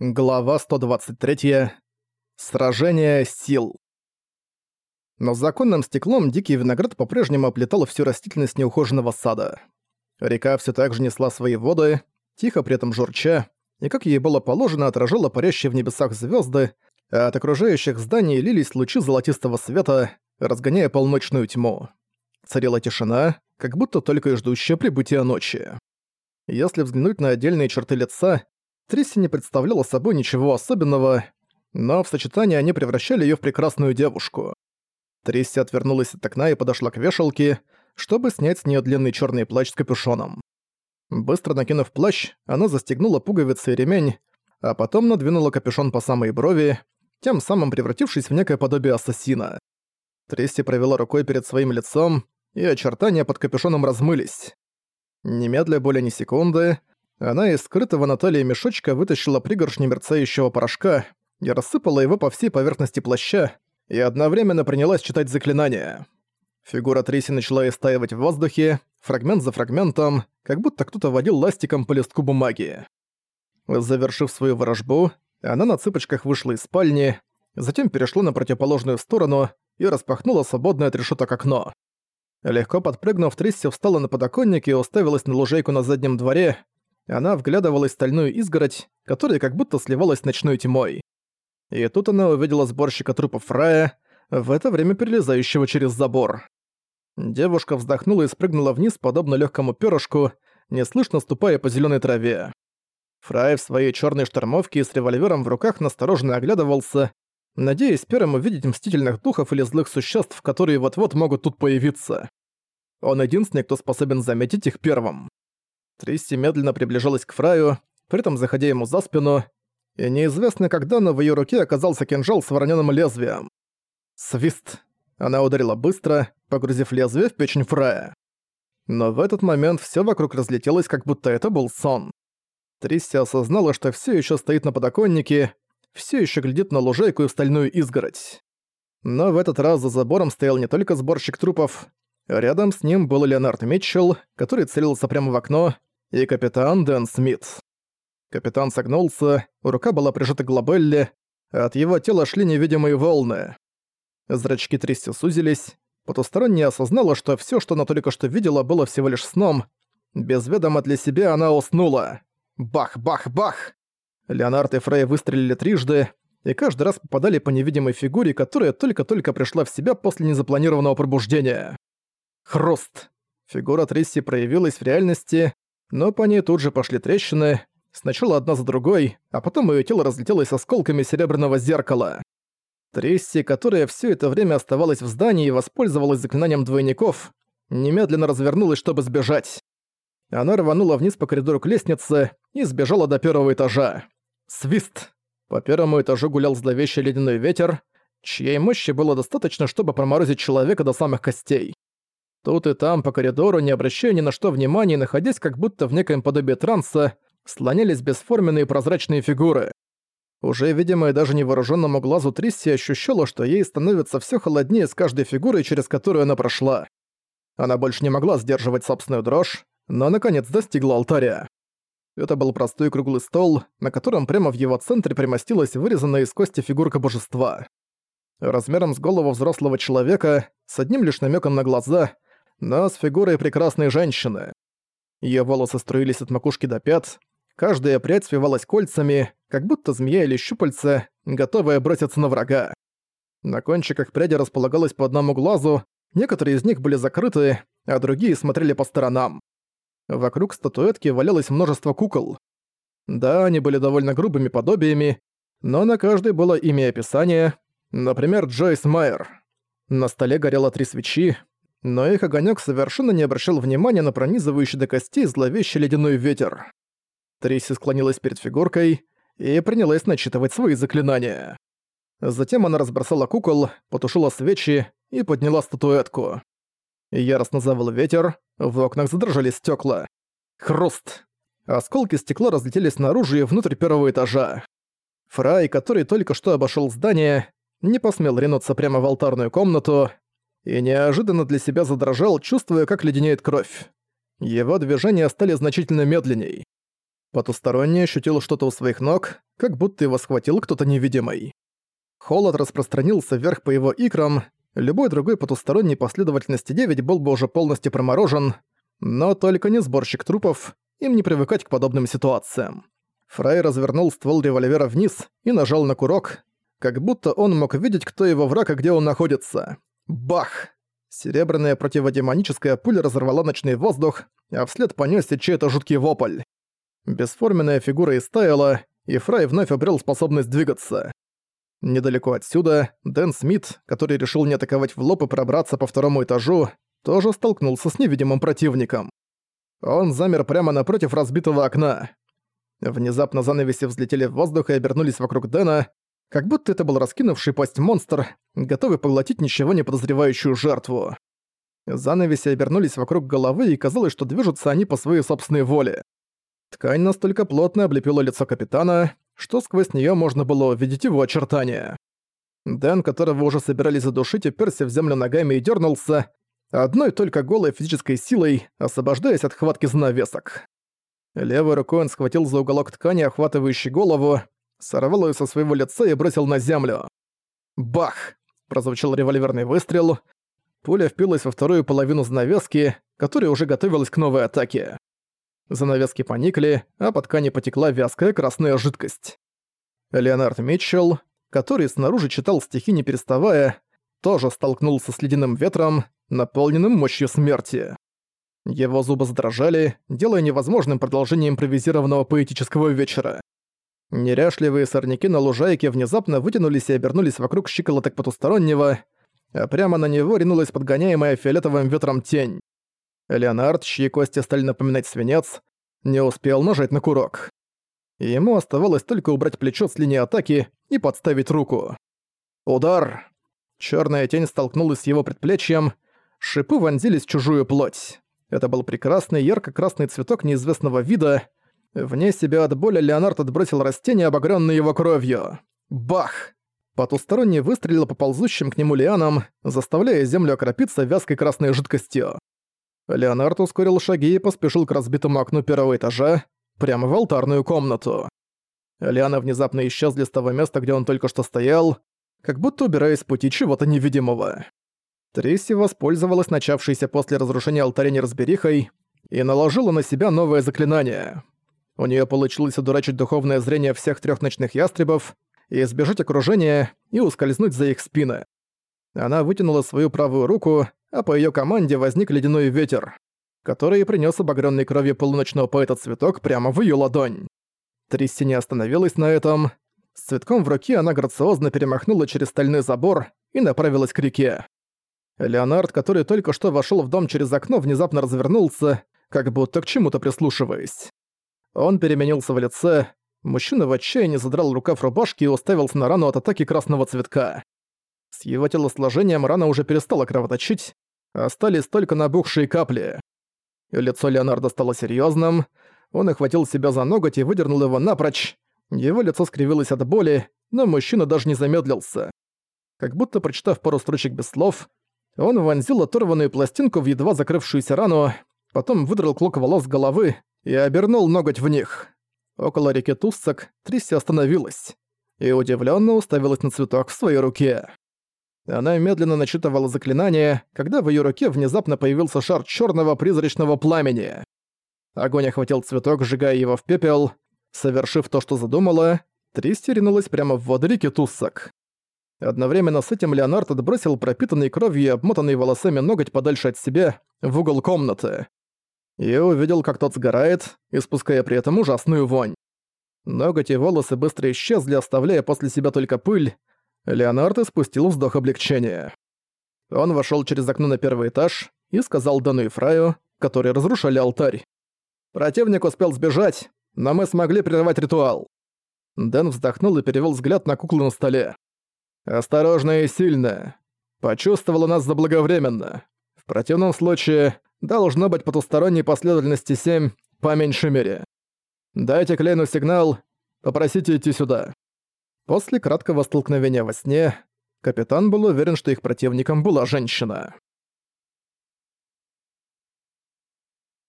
Глава 123. Сражение сил. Но законным стеклом дикий виноград по-прежнему оплетал всю растительность неухоженного сада. Река все так же несла свои воды, тихо при этом журча, и, как ей было положено, отражала парящие в небесах звезды, а от окружающих зданий лились лучи золотистого света, разгоняя полночную тьму. Царила тишина, как будто только и ждущая прибытия ночи. Если взглянуть на отдельные черты лица, Трисси не представляла собой ничего особенного, но в сочетании они превращали её в прекрасную девушку. Трисси отвернулась от окна и подошла к вешалке, чтобы снять с неё длинный чёрный плащ с капюшоном. Быстро накинув плащ, она застегнула пуговицы и ремень, а потом надвинула капюшон по самой брови, тем самым превратившись в некое подобие ассасина. Трисси провела рукой перед своим лицом, и очертания под капюшоном размылись. Немедля более ни секунды, она из скрытого на талии мешочка вытащила пригоршни мерцающего порошка и рассыпала его по всей поверхности плаща, и одновременно принялась читать заклинания. Фигура Триси начала истаивать в воздухе, фрагмент за фрагментом, как будто кто-то водил ластиком по листку бумаги. Завершив свою ворожбу, она на цыпочках вышла из спальни, затем перешла на противоположную сторону и распахнула свободное от решеток окно. Легко подпрыгнув, Трисси встала на подоконник и уставилась на лужайку на заднем дворе, она вглядывалась в стальную изгородь, которая как будто сливалась с ночной тьмой. И тут она увидела сборщика трупов Фрая, в это время перелезающего через забор. Девушка вздохнула и спрыгнула вниз, подобно легкому перышку, неслышно ступая по зеленой траве. Фрай в своей черной штормовке и с револьвером в руках настороженно оглядывался, надеясь первым увидеть мстительных духов или злых существ, которые вот-вот могут тут появиться. Он единственный, кто способен заметить их первым. Трисси медленно приближалась к Фраю, при этом заходя ему за спину, и неизвестно когда, но в её руке оказался кинжал с воронёным лезвием. Свист. Она ударила быстро, погрузив лезвие в печень Фрая. Но в этот момент всё вокруг разлетелось, как будто это был сон. Трисси осознала, что всё ещё стоит на подоконнике, всё ещё глядит на лужайку и в стальную изгородь. Но в этот раз за забором стоял не только сборщик трупов. Рядом с ним был Леонард Митчелл, который целился прямо в окно, и капитан Дэн Смит. Капитан согнулся, рука была прижата к глобелле, а от его тела шли невидимые волны. Зрачки Трисси сузились, потусторонне осознала, что всё, что она только что видела, было всего лишь сном. Без ведома для себя она уснула. Бах-бах-бах! Леонард и Фрей выстрелили трижды, и каждый раз попадали по невидимой фигуре, которая только-только пришла в себя после незапланированного пробуждения. Хруст. Фигура Трисси проявилась в реальности, но по ней тут же пошли трещины, сначала одна за другой, а потом её тело разлетелось осколками серебряного зеркала. Трисси, которая всё это время оставалась в здании и воспользовалась заклинанием двойников, немедленно развернулась, чтобы сбежать. Она рванула вниз по коридору к лестнице и сбежала до первого этажа. Свист! По первому этажу гулял зловещий ледяной ветер, чьей мощи было достаточно, чтобы проморозить человека до самых костей. Тут и там, по коридору, не обращая ни на что внимания, находясь как будто в некоем подобии транса, слонялись бесформенные прозрачные фигуры. Уже видимое даже невооруженному глазу Трисси ощущала, что ей становится все холоднее с каждой фигурой, через которую она прошла. Она больше не могла сдерживать собственную дрожь, но наконец достигла алтаря. Это был простой круглый стол, на котором прямо в его центре примостилась вырезанная из кости фигурка божества. Размером с голову взрослого человека, с одним лишь намеком на глаза — но с фигурой прекрасной женщины. Её волосы струились от макушки до пят, каждая прядь свивалась кольцами, как будто змея или щупальце, готовая броситься на врага. На кончиках пряди располагалось по одному глазу, некоторые из них были закрыты, а другие смотрели по сторонам. Вокруг статуэтки валялось множество кукол. Да, они были довольно грубыми подобиями, но на каждой было имя и описание, например, Джойс Майер. На столе горело три свечи, но их огонек совершенно не обращал внимания на пронизывающий до костей зловещий ледяной ветер. Трейси склонилась перед фигуркой и принялась начитывать свои заклинания. Затем она разбросала кукол, потушила свечи и подняла статуэтку. Яростно завыл ветер, в окнах задрожали стекла. Хруст! Осколки стекла разлетелись наружу и внутрь первого этажа. Фрай, который только что обошел здание, не посмел ринуться прямо в алтарную комнату, и неожиданно для себя задрожал, чувствуя, как леденеет кровь. Его движения стали значительно медленней. Потусторонний ощутил что-то у своих ног, как будто его схватил кто-то невидимый. Холод распространился вверх по его икрам, любой другой потусторонней последовательности 9 был бы уже полностью проморожен, но только не сборщик трупов, им не привыкать к подобным ситуациям. Фрай развернул ствол револьвера вниз и нажал на курок, как будто он мог видеть, кто его враг и где он находится. Бах! Серебряная противодемоническая пуля разорвала ночной воздух, а вслед понёсся чей-то жуткий вопль. Бесформенная фигура истаяла, и Фрай вновь обрел способность двигаться. Недалеко отсюда Дэн Смит, который решил не атаковать в лоб и пробраться по второму этажу, тоже столкнулся с невидимым противником. Он замер прямо напротив разбитого окна. Внезапно занавеси взлетели в воздух и обернулись вокруг Дэна, как будто это был раскинувший пасть монстр, готовый поглотить ничего не подозревающую жертву. Занавеси обернулись вокруг головы, и казалось, что движутся они по своей собственной воле. Ткань настолько плотно облепила лицо капитана, что сквозь неё можно было увидеть его очертания. Дэн, которого уже собирались задушить, уперся в землю ногами и дернулся, одной только голой физической силой, освобождаясь от хватки занавесок. Левой рукой он схватил за уголок ткани, охватывающий голову, сорвал ее со своего лица и бросил на землю. Бах! Прозвучал револьверный выстрел. Пуля впилась во вторую половину занавески, которая уже готовилась к новой атаке. Занавески поникли, а по ткани потекла вязкая красная жидкость. Леонард Митчелл, который снаружи читал стихи не переставая, тоже столкнулся с ледяным ветром, наполненным мощью смерти. Его зубы задрожали, делая невозможным продолжение импровизированного поэтического вечера. Неряшливые сорняки на лужайке внезапно вытянулись и обернулись вокруг щиколоток потустороннего, а прямо на него ринулась подгоняемая фиолетовым ветром тень. Леонард, чьи кости стали напоминать свинец, не успел нажать на курок. Ему оставалось только убрать плечо с линии атаки и подставить руку. Удар! Черная тень столкнулась с его предплечьем, шипы вонзились в чужую плоть. Это был прекрасный ярко-красный цветок неизвестного вида, Вне себя от боли Леонард отбросил растение, обогрённое его кровью. Бах! Потусторонний выстрелил по ползущим к нему лианам, заставляя землю окропиться вязкой красной жидкостью. Леонард ускорил шаги и поспешил к разбитому окну первого этажа, прямо в алтарную комнату. Лианы внезапно исчезли с того места, где он только что стоял, как будто убираясь с пути чего-то невидимого. Трисси воспользовалась начавшейся после разрушения алтаря неразберихой и наложила на себя новое заклинание — у нее получилось одурачить духовное зрение всех трех ночных ястребов и избежать окружения и ускользнуть за их спины. Она вытянула свою правую руку, а по ее команде возник ледяной ветер, который принес обогренный кровью полуночного поэта цветок прямо в ее ладонь. Трисси не остановилась на этом. С цветком в руке она грациозно перемахнула через стальной забор и направилась к реке. Леонард, который только что вошел в дом через окно, внезапно развернулся, как будто к чему-то прислушиваясь. Он переменился в лице. Мужчина в отчаянии задрал рукав рубашки и уставился на рану от атаки красного цветка. С его телосложением рана уже перестала кровоточить, остались только набухшие капли. Лицо Леонардо стало серьезным. Он охватил себя за ноготь и выдернул его напрочь. Его лицо скривилось от боли, но мужчина даже не замедлился. Как будто прочитав пару строчек без слов, он вонзил оторванную пластинку в едва закрывшуюся рану, потом выдрал клок волос с головы и обернул ноготь в них. Около реки Туссак Трисси остановилась и удивленно уставилась на цветок в своей руке. Она медленно начитывала заклинание, когда в ее руке внезапно появился шар черного призрачного пламени. Огонь охватил цветок, сжигая его в пепел. Совершив то, что задумала, Тристи ринулась прямо в воду реки Туссак. Одновременно с этим Леонард отбросил пропитанный кровью и обмотанный волосами ноготь подальше от себя, в угол комнаты и увидел, как тот сгорает, испуская при этом ужасную вонь. Ноготь и волосы быстро исчезли, оставляя после себя только пыль. Леонард испустил вздох облегчения. Он вошел через окно на первый этаж и сказал Дану и Фраю, которые разрушали алтарь. «Противник успел сбежать, но мы смогли прервать ритуал». Дэн вздохнул и перевел взгляд на куклу на столе. «Осторожно и сильно. Почувствовала нас заблаговременно. В противном случае должно быть потусторонней последовательности 7 по меньшей мере. Дайте Клейну сигнал, попросите идти сюда. После краткого столкновения во сне, капитан был уверен, что их противником была женщина.